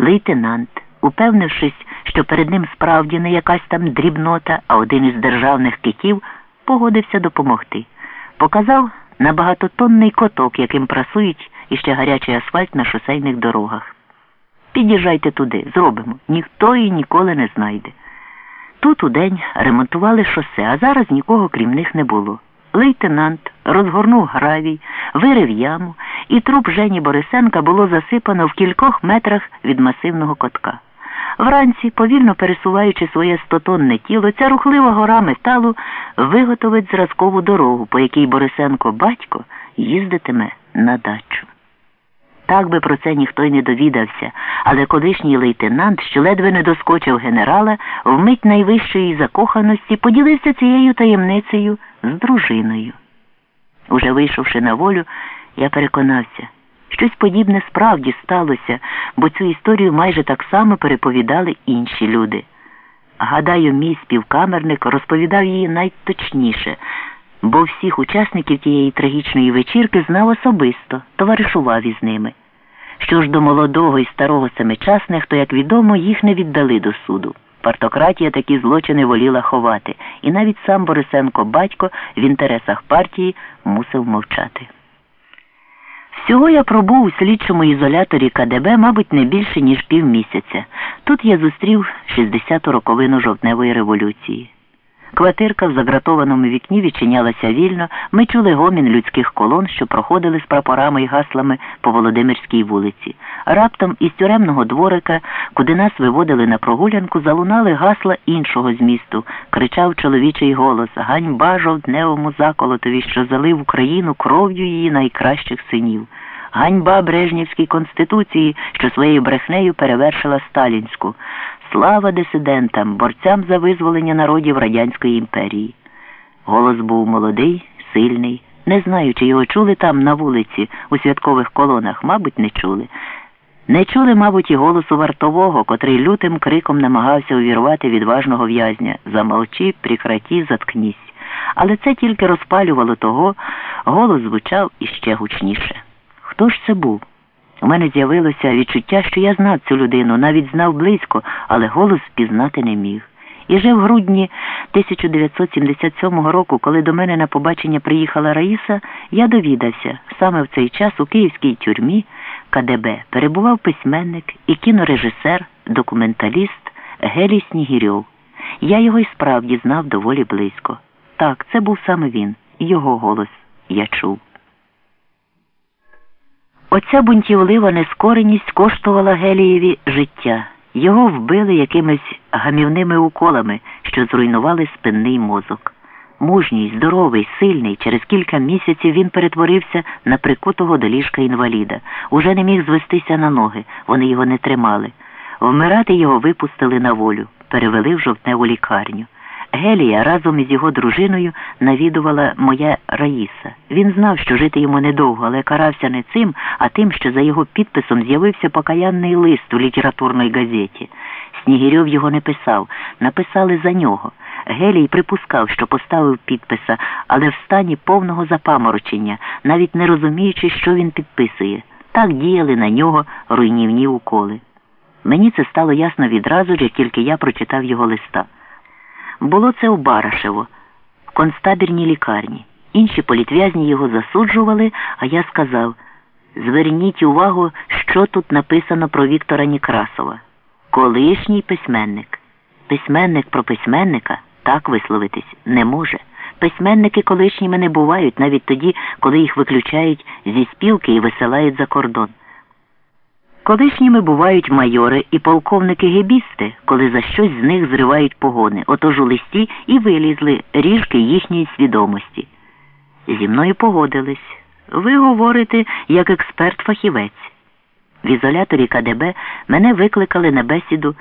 Лейтенант, упевнившись, що перед ним справді не якась там дрібнота, а один із державних китів, погодився допомогти. Показав на багатотонний коток, яким прасують іще гарячий асфальт на шосейних дорогах. Під'їжджайте туди, зробимо. Ніхто її ніколи не знайде. Тут удень ремонтували шосе, а зараз нікого крім них не було. Лейтенант розгорнув гравій, вирив яму, і труп Жені Борисенка було засипано в кількох метрах від масивного котка. Вранці, повільно пересуваючи своє стотонне тіло, ця рухлива гора металу виготовить зразкову дорогу, по якій Борисенко батько їздитиме на дачу. Так би про це ніхто й не довідався, але колишній лейтенант, що ледве не доскочив генерала, вмить найвищої закоханості поділився цією таємницею з дружиною. Уже вийшовши на волю, я переконався, щось подібне справді сталося, бо цю історію майже так само переповідали інші люди. Гадаю, мій співкамерник розповідав її найточніше, бо всіх учасників тієї трагічної вечірки знав особисто, товаришував із ними. Що ж до молодого і старого семичасних, то, як відомо, їх не віддали до суду. Партократія такі злочини воліла ховати, і навіть сам Борисенко батько в інтересах партії мусив мовчати. Всього я пробув у слідчому ізоляторі КДБ, мабуть, не більше, ніж півмісяця. Тут я зустрів 60-ту роковину жовтневої революції. Квартирка в загратованому вікні відчинялася вільно, ми чули гомін людських колон, що проходили з прапорами і гаслами по Володимирській вулиці. Раптом із тюремного дворика, куди нас виводили на прогулянку, залунали гасла іншого змісту. Кричав чоловічий голос Ганьба жовтневому заколотові, що залив Україну кров'ю її найкращих синів. Ганьба Брежнівській конституції, що своєю брехнею перевершила сталінську. Слава дисидентам, борцям за визволення народів Радянської імперії. Голос був молодий, сильний. Не знаю, чи його чули там на вулиці, у святкових колонах, мабуть, не чули. Не чули, мабуть, і голосу вартового, котрий лютим криком намагався увірвати відважного в'язня Замолчи, прикраті, заткнісь. Але це тільки розпалювало того, голос звучав іще гучніше. Хто ж це був? У мене з'явилося відчуття, що я знав цю людину, навіть знав близько, але голос впізнати не міг. І вже в грудні 1977 року, коли до мене на побачення приїхала Раїса, я довідався, саме в цей час у київській тюрмі КДБ перебував письменник і кінорежисер, документаліст Гелій Снігірьов. Я його і справді знав доволі близько. Так, це був саме він, його голос я чув. Оця бунтівлива нескореність коштувала Гелієві життя. Його вбили якимись гамівними уколами, що зруйнували спинний мозок. Мужній, здоровий, сильний, через кілька місяців він перетворився на прикутого до ліжка інваліда. Уже не міг звестися на ноги, вони його не тримали. Вмирати його випустили на волю, перевели в жовтневу лікарню. Гелія разом із його дружиною навідувала моя Раїса. Він знав, що жити йому недовго, але карався не цим, а тим, що за його підписом з'явився покаянний лист у літературній газеті. Снігирьов його не писав, написали за нього. Гелій припускав, що поставив підписа, але в стані повного запаморочення, навіть не розуміючи, що він підписує. Так діяли на нього руйнівні уколи. Мені це стало ясно відразу, як тільки я прочитав його листа. Було це у Барашево, в концтабірній лікарні. Інші політв'язні його засуджували, а я сказав зверніть увагу, що тут написано про Віктора Нікрасова. Колишній письменник. Письменник про письменника так висловитись не може. Письменники колишніми не бувають навіть тоді, коли їх виключають зі спілки і висилають за кордон. Колишніми бувають майори і полковники-гебісти, коли за щось з них зривають погони, отож у листі і вилізли ріжки їхньої свідомості. Зі мною погодились. Ви говорите як експерт-фахівець. В ізоляторі КДБ мене викликали на бесіду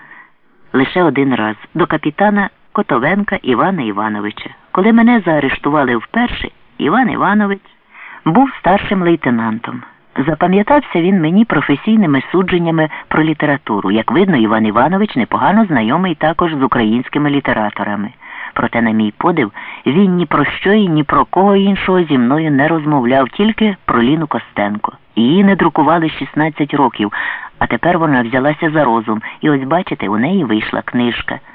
лише один раз до капітана Котовенка Івана Івановича. Коли мене заарештували вперше, Іван Іванович був старшим лейтенантом. Запам'ятався він мені професійними судженнями про літературу. Як видно, Іван Іванович непогано знайомий також з українськими літераторами. Проте, на мій подив, він ні про що і ні про кого іншого зі мною не розмовляв, тільки про Ліну Костенко. Її не друкували 16 років, А тепер вона взялася за розум, і ось бачите, у неї вийшла книжка.